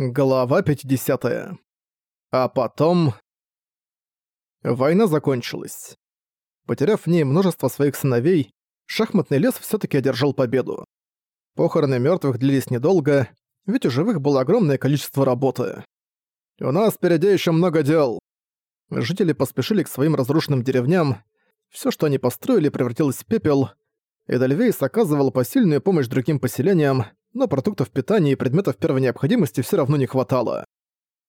Глава 50. А потом... Война закончилась. Потеряв в ней множество своих сыновей, шахматный лес все таки одержал победу. Похороны мертвых длились недолго, ведь у живых было огромное количество работы. «У нас впереди еще много дел!» Жители поспешили к своим разрушенным деревням. Все, что они построили, превратилось в пепел. Эдельвейс оказывал посильную помощь другим поселениям, но продуктов питания и предметов первой необходимости все равно не хватало.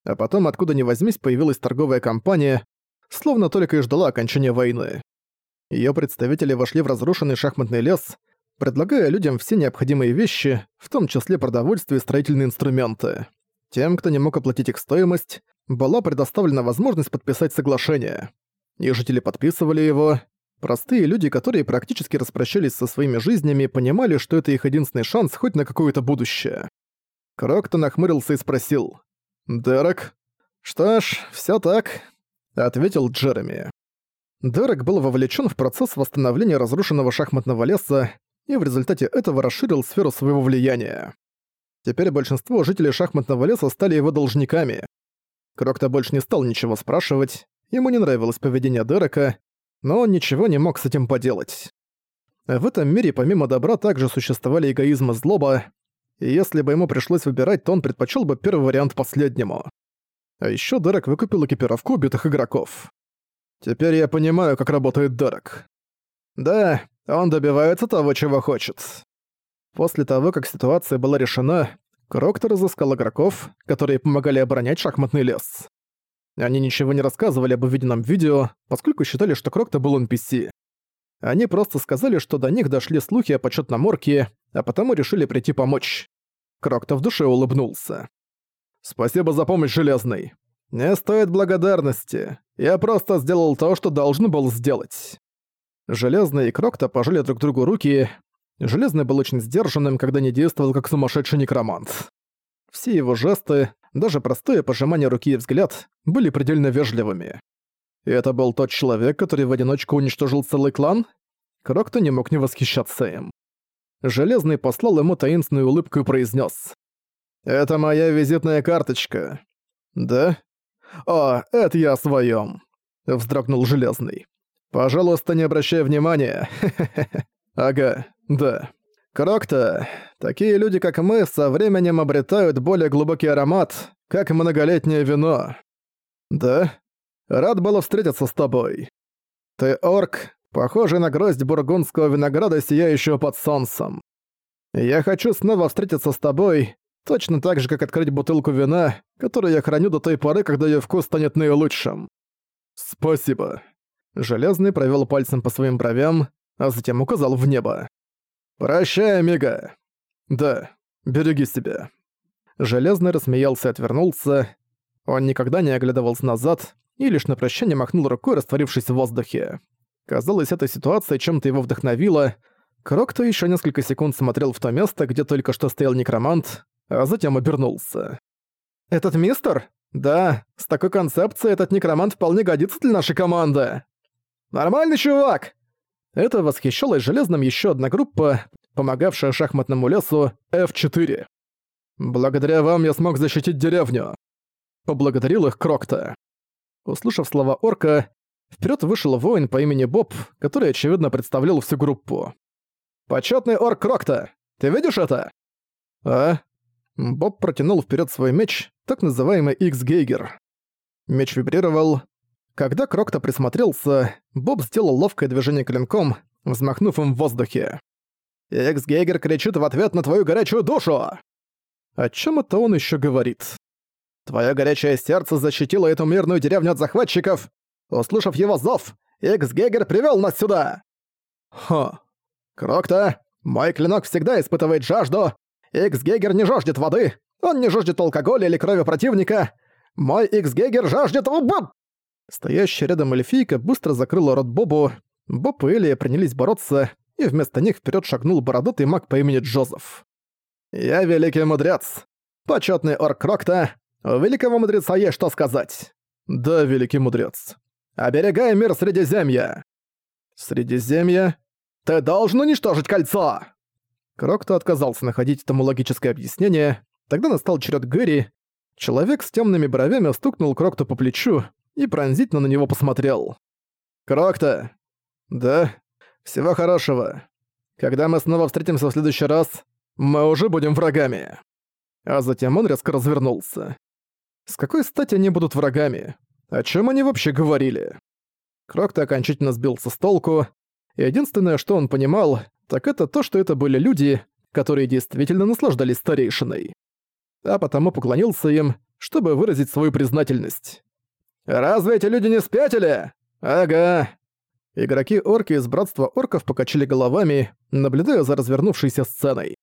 А потом, откуда ни возьмись, появилась торговая компания, словно только и ждала окончания войны. Её представители вошли в разрушенный шахматный лес, предлагая людям все необходимые вещи, в том числе продовольствие и строительные инструменты. Тем, кто не мог оплатить их стоимость, была предоставлена возможность подписать соглашение. И жители подписывали его, Простые люди, которые практически распрощались со своими жизнями, понимали, что это их единственный шанс хоть на какое-то будущее. Крокто нахмурился и спросил. «Дерек?» «Что ж, всё так», — ответил Джереми. Дерек был вовлечен в процесс восстановления разрушенного шахматного леса и в результате этого расширил сферу своего влияния. Теперь большинство жителей шахматного леса стали его должниками. Крокто больше не стал ничего спрашивать, ему не нравилось поведение Дерека, но он ничего не мог с этим поделать. В этом мире помимо добра также существовали эгоизм и злоба, и если бы ему пришлось выбирать, то он предпочел бы первый вариант последнему. А еще Дерек выкупил экипировку убитых игроков. Теперь я понимаю, как работает Дерек. Да, он добивается того, чего хочет. После того, как ситуация была решена, Кроктор разыскал игроков, которые помогали оборонять шахматный лес. Они ничего не рассказывали об увиденном видео, поскольку считали, что Крокто был NPC. Они просто сказали, что до них дошли слухи о почетном орке, а потому решили прийти помочь. Крокто в душе улыбнулся. «Спасибо за помощь, Железный. Не стоит благодарности. Я просто сделал то, что должен был сделать». Железный и Крокто пожали друг другу руки. Железный был очень сдержанным, когда не действовал как сумасшедший некромант. Все его жесты, даже простое пожимание руки и взгляд были предельно вежливыми. И это был тот человек, который в одиночку уничтожил целый клан? Крокто не мог не восхищаться им. Железный послал ему таинственную улыбку и произнес: «Это моя визитная карточка». «Да?» «О, это я о своём», — вздрогнул Железный. «Пожалуйста, не обращай внимания. Ага, да. Крокто, такие люди, как мы, со временем обретают более глубокий аромат, как многолетнее вино. Да? Рад было встретиться с тобой. Ты орк, похожий на гроздь бургундского винограда, сияющего под солнцем. Я хочу снова встретиться с тобой, точно так же, как открыть бутылку вина, которую я храню до той поры, когда её вкус станет наилучшим. Спасибо. Железный провёл пальцем по своим бровям, а затем указал в небо. «Прощай, Мига!» «Да, береги себя». Железный рассмеялся и отвернулся. Он никогда не оглядывался назад и лишь на прощание махнул рукой, растворившись в воздухе. Казалось, эта ситуация чем-то его вдохновила. Крокто еще несколько секунд смотрел в то место, где только что стоял некромант, а затем обернулся. «Этот мистер? Да, с такой концепцией этот некромант вполне годится для нашей команды!» «Нормальный чувак!» Это восхищалась железным еще одна группа, помогавшая шахматному лесу F4. «Благодаря вам я смог защитить деревню», — поблагодарил их Крокта. Услышав слова орка, вперед вышел воин по имени Боб, который, очевидно, представлял всю группу. «Почётный орк Крокта! Ты видишь это?» «А?» Боб протянул вперед свой меч, так называемый X-Гейгер. Меч вибрировал, когда Крокто присмотрелся, Боб сделал ловкое движение клинком, взмахнув им в воздухе. «Экс-Гейгер кричит в ответ на твою горячую душу!» О чем это он еще говорит? Твое горячее сердце защитило эту мирную деревню от захватчиков. Услышав его зов, Экс-Гейгер привел нас сюда. Ха. Крокто, мой клинок всегда испытывает жажду. Экс-Гейгер не жаждет воды, он не жаждет алкоголя или крови противника. Мой Экс-Гейгер жаждет... Боб! Стоящая рядом эльфийка быстро закрыла рот Бобу. Боб и Элия принялись бороться, и вместо них вперед шагнул бородатый маг по имени Джозеф. «Я великий мудрец. Почетный орк Крокта. У великого мудреца есть что сказать». «Да, великий мудрец. Оберегай мир Средиземья». «Средиземья? Ты должен уничтожить кольцо!» Крокто отказался находить этому логическое объяснение. Тогда настал черед Гэри, Человек с темными бровями стукнул Крокта по плечу и пронзительно на него посмотрел. «Крокта!» «Да? Всего хорошего. Когда мы снова встретимся в следующий раз, мы уже будем врагами». А затем он резко развернулся. С какой стати они будут врагами? О чем они вообще говорили? Крокта окончательно сбился с толку. Единственное, что он понимал, так это то, что это были люди, которые действительно наслаждались старейшиной. А потому поклонился им, чтобы выразить свою признательность. «Разве эти люди не спятили?» «Ага». Игроки-орки из Братства Орков покачали головами, наблюдая за развернувшейся сценой.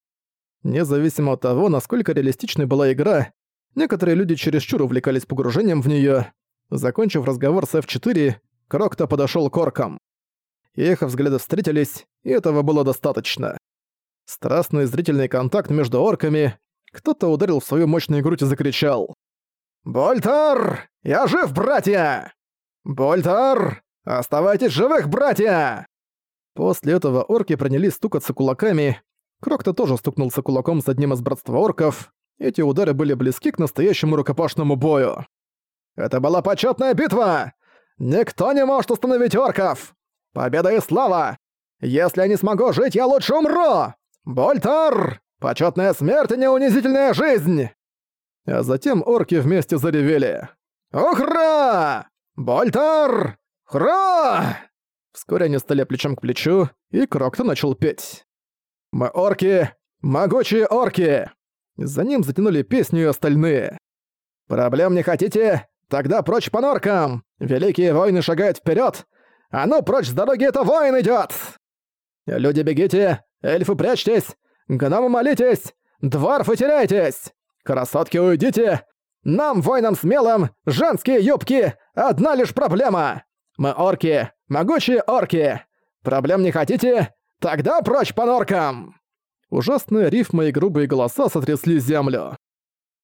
Независимо от того, насколько реалистичной была игра, некоторые люди чересчур увлекались погружением в неё. Закончив разговор с F4, Крокто подошёл к оркам. Их взгляды встретились, и этого было достаточно. Страстный зрительный контакт между орками, кто-то ударил в свою мощную грудь и закричал. «Больтар! Я жив, братья! Больтар! Оставайтесь живых, братья!» После этого орки принялись стукаться кулаками. Крокто тоже стукнулся кулаком с одним из братства орков. Эти удары были близки к настоящему рукопашному бою. «Это была почетная битва! Никто не может остановить орков! Победа и слава! Если я не смогу жить, я лучше умру! Больтар! Почетная смерть, а не унизительная жизнь!» А затем орки вместе заревели. «Ухра! Больтар! Хра!» Вскоре они стали плечом к плечу, и Крокто начал петь. «Мы орки! Могучие орки!» За ним затянули песню и остальные. «Проблем не хотите? Тогда прочь по норкам! Великие воины шагают вперед! А ну прочь с дороги, это воин идет! Люди бегите! Эльфы прячьтесь! Гномы молитесь! Дворфы теряйтесь! «Красотки, уйдите! Нам, воинам смелым, женские юбки — одна лишь проблема! Мы орки, могучие орки! Проблем не хотите? Тогда прочь по норкам!» Ужасные рифмы и грубые голоса сотрясли землю.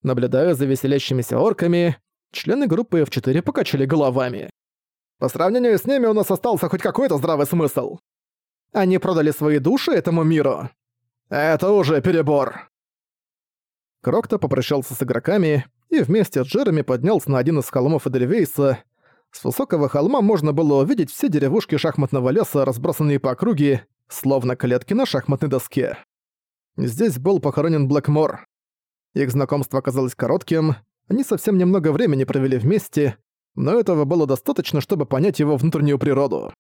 Наблюдая за веселящимися орками, члены группы F4 покачали головами. По сравнению с ними у нас остался хоть какой-то здравый смысл. Они продали свои души этому миру. Это уже перебор. Крокто попрощался с игроками и вместе с Джереми поднялся на один из холмов Эдельвейса. С высокого холма можно было увидеть все деревушки шахматного леса, разбросанные по округе, словно клетки на шахматной доске. Здесь был похоронен Блэкмор. Их знакомство оказалось коротким, они совсем немного времени провели вместе, но этого было достаточно, чтобы понять его внутреннюю природу.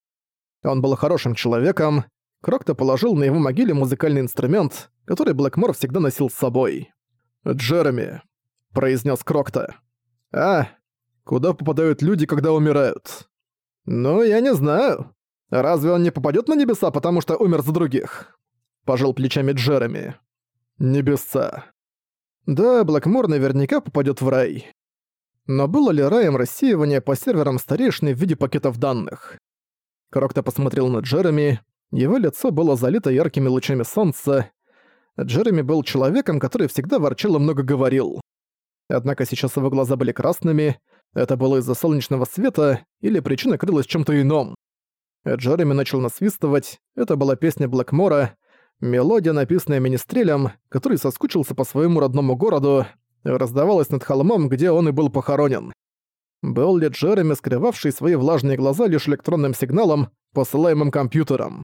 Он был хорошим человеком, Крокто положил на его могиле музыкальный инструмент, который Блэкмор всегда носил с собой. «Джереми», — произнес Крокта. «А, куда попадают люди, когда умирают?» «Ну, я не знаю. Разве он не попадет на небеса, потому что умер за других?» Пожал плечами Джереми. «Небеса». Да, Блэкмор наверняка попадет в рай. Но было ли раем рассеивание по серверам старейшины в виде пакетов данных? Крокта посмотрел на Джереми, его лицо было залито яркими лучами солнца, Джереми был человеком, который всегда ворчал и много говорил. Однако сейчас его глаза были красными, это было из-за солнечного света, или причина крылась чем-то ином. Джереми начал насвистывать, это была песня Блэкмора, мелодия, написанная министрелем, который соскучился по своему родному городу, раздавалась над холмом, где он и был похоронен. Был ли Джереми, скрывавший свои влажные глаза лишь электронным сигналом, посылаемым компьютером?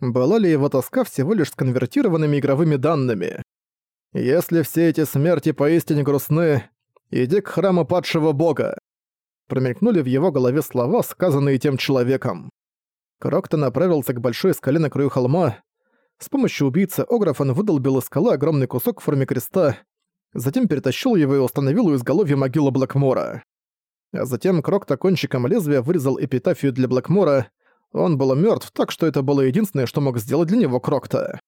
Была ли его тоска всего лишь сконвертированными игровыми данными. «Если все эти смерти поистине грустны, иди к храму падшего бога», промелькнули в его голове слова, сказанные тем человеком. Крокто направился к большой скале на краю холма. С помощью убийцы Ограф он выдолбил из скалы огромный кусок в форме креста, затем перетащил его и установил у изголовья могилы Блэкмора. А затем Крокто кончиком лезвия вырезал эпитафию для Блэкмора, он был мертв, так что это было единственное, что мог сделать для него Крокта.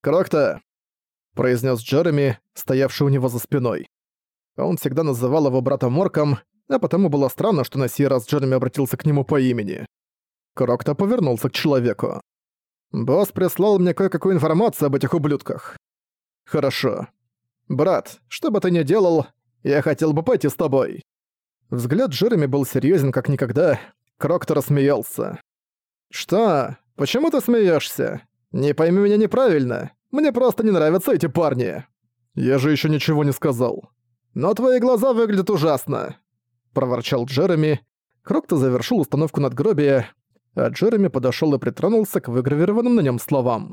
«Крокта!» – произнес Джереми, стоявший у него за спиной. Он всегда называл его братом Морком, а потому было странно, что на сей раз Джереми обратился к нему по имени. Крокта повернулся к человеку. «Босс прислал мне кое-какую информацию об этих ублюдках». «Хорошо. Брат, что бы ты ни делал, я хотел бы пойти с тобой». Взгляд Джереми был серьезен как никогда. Крокта рассмеялся. «Что? Почему ты смеешься? Не пойми меня неправильно. Мне просто не нравятся эти парни». «Я же еще ничего не сказал». «Но твои глаза выглядят ужасно!» – проворчал Джереми. Крокто завершил установку надгробия, а Джереми подошёл и притронулся к выгравированным на нём словам.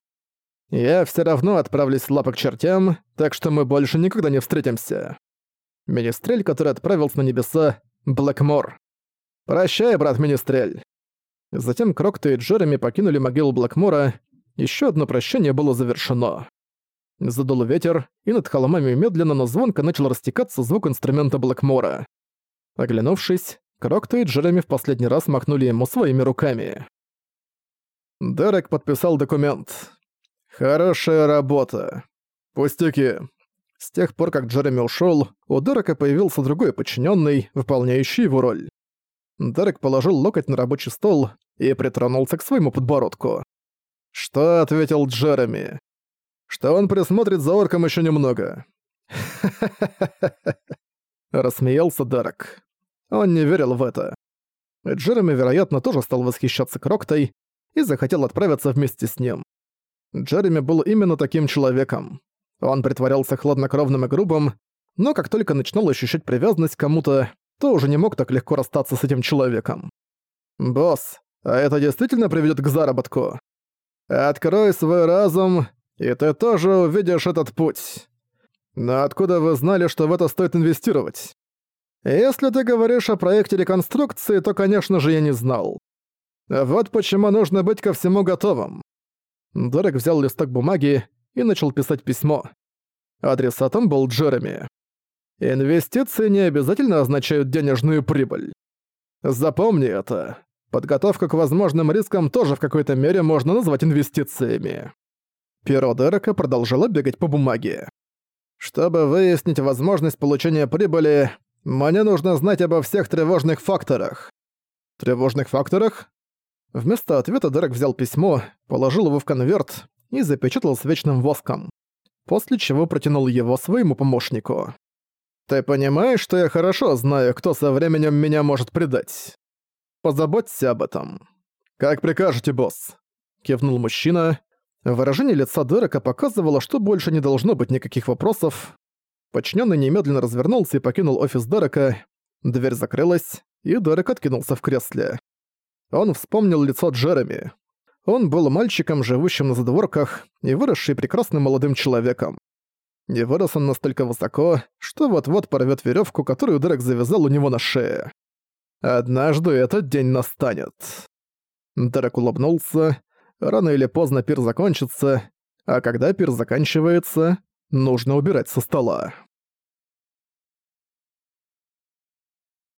«Я всё равно отправлюсь лапы к чертям, так что мы больше никогда не встретимся». Министрель, который отправился на небеса, Блэкмор. «Прощай, брат Министрель». Затем Крокто и Джереми покинули могилу Блэкмора, ещё одно прощание было завершено. Задул ветер, и над холмами медленно, но звонко начал растекаться звук инструмента Блэкмора. Оглянувшись, Крокто и Джереми в последний раз махнули ему своими руками. Дерек подписал документ. «Хорошая работа. Пустяки». С тех пор, как Джереми ушёл, у Дерека появился другой подчинённый, выполняющий его роль. Дерек положил локоть на рабочий стол и притронулся к своему подбородку. Что ответил Джереми? Что он присмотрит за орком ещё немного. Рассмеялся Дерек. Он не верил в это. Джереми, вероятно, тоже стал восхищаться Кроктой и захотел отправиться вместе с ним. Джереми был именно таким человеком. Он притворялся хладнокровным и грубым, но как только начинал ощущать привязанность к кому-то, то уже не мог так легко расстаться с этим человеком. «Босс, а это действительно приведет к заработку? Открой свой разум, и ты тоже увидишь этот путь. Но откуда вы знали, что в это стоит инвестировать? Если ты говоришь о проекте реконструкции, то, конечно же, я не знал. Вот почему нужно быть ко всему готовым. Дерек взял листок бумаги и начал писать письмо. Адресатом был Джереми. Инвестиции не обязательно означают денежную прибыль. Запомни это. Подготовка к возможным рискам тоже в какой-то мере можно назвать инвестициями. Перо Дерека продолжало бегать по бумаге. Чтобы выяснить возможность получения прибыли, мне нужно знать обо всех тревожных факторах. Тревожных факторах? Вместо ответа Дерек взял письмо, положил его в конверт и запечатал с вечным воском, после чего протянул его своему помощнику. «Ты понимаешь, что я хорошо знаю, кто со временем меня может предать? Позаботься об этом». «Как прикажете, босс?» — кивнул мужчина. Выражение лица Дерека показывало, что больше не должно быть никаких вопросов, Подчиненный немедленно развернулся и покинул офис Дерека. Дверь закрылась, и Дерек откинулся в кресле. Он вспомнил лицо Джереми. Он был мальчиком, живущим на задворках, и выросший прекрасным молодым человеком. И вырос он настолько высоко, что вот-вот порвет веревку, которую Дерек завязал у него на шее. Однажды этот день настанет. Дерек улыбнулся. Рано или поздно пир закончится, а когда пир заканчивается, Нужно убирать со стола.